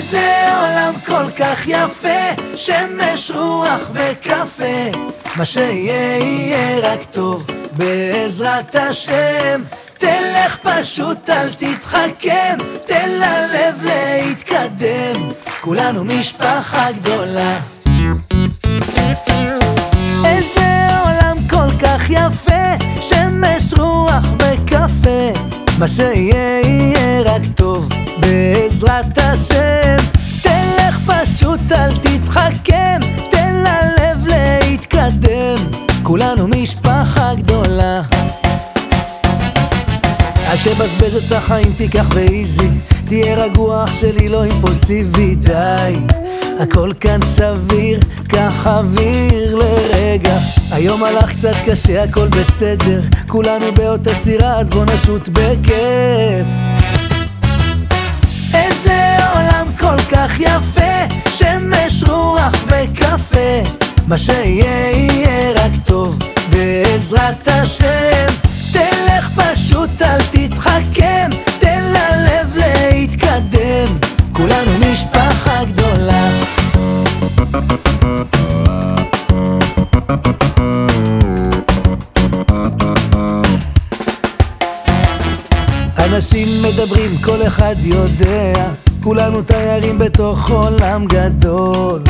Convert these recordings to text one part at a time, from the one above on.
איזה עולם כל כך יפה, שמש, רוח וקפה. מה שיהיה יהיה רק טוב, בעזרת השם. תלך פשוט אל תתחכם, תן ללב להתקדם. כולנו משפחה גדולה. איזה עולם כל כך יפה, שמש, רוח וקפה. מה שיהיה יהיה רק טוב, בעזרת תתחכם, תן ללב להתקדם. כולנו משפחה גדולה. אל תבזבז את החיים, תיקח באיזי. תהיה רגוע אח שלי, לא אימפולסיבי, די. הכל כאן שביר, קח אוויר לרגע. היום הלך קצת קשה, הכל בסדר. כולנו באותה סירה, אז בוא נשוט בכיף מה שיהיה יהיה רק טוב בעזרת השם. תלך פשוט אל תתחכם תן ללב להתקדם. כולנו משפחה גדולה. אנשים מדברים, כל אחד יודע. כולנו תיירים בתוך עולם גדול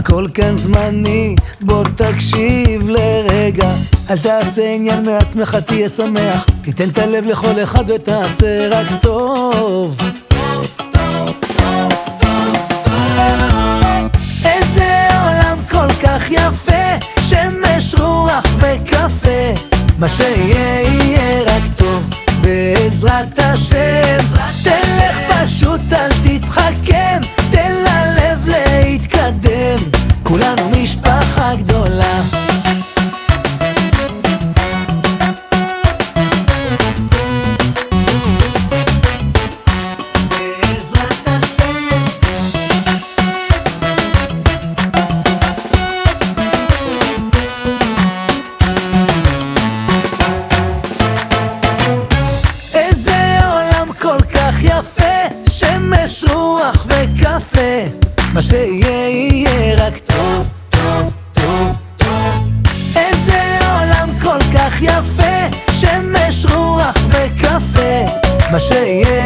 הכל כאן זמני, בוא תקשיב לרגע. אל תעשה עניין מעצמך, תהיה שמח. תיתן את הלב לכל אחד ותעשה רק טוב. איזה עולם כל כך יפה שמש, רוח וקפה. מה שיהיה יהיה רק טוב בעזרת השם. תלך פשוט אל תתחכם. תן מה שיהיה יהיה רק טוב, טוב, טוב, טוב. איזה עולם כל כך יפה, שמש רוח וקפה, מה שיהיה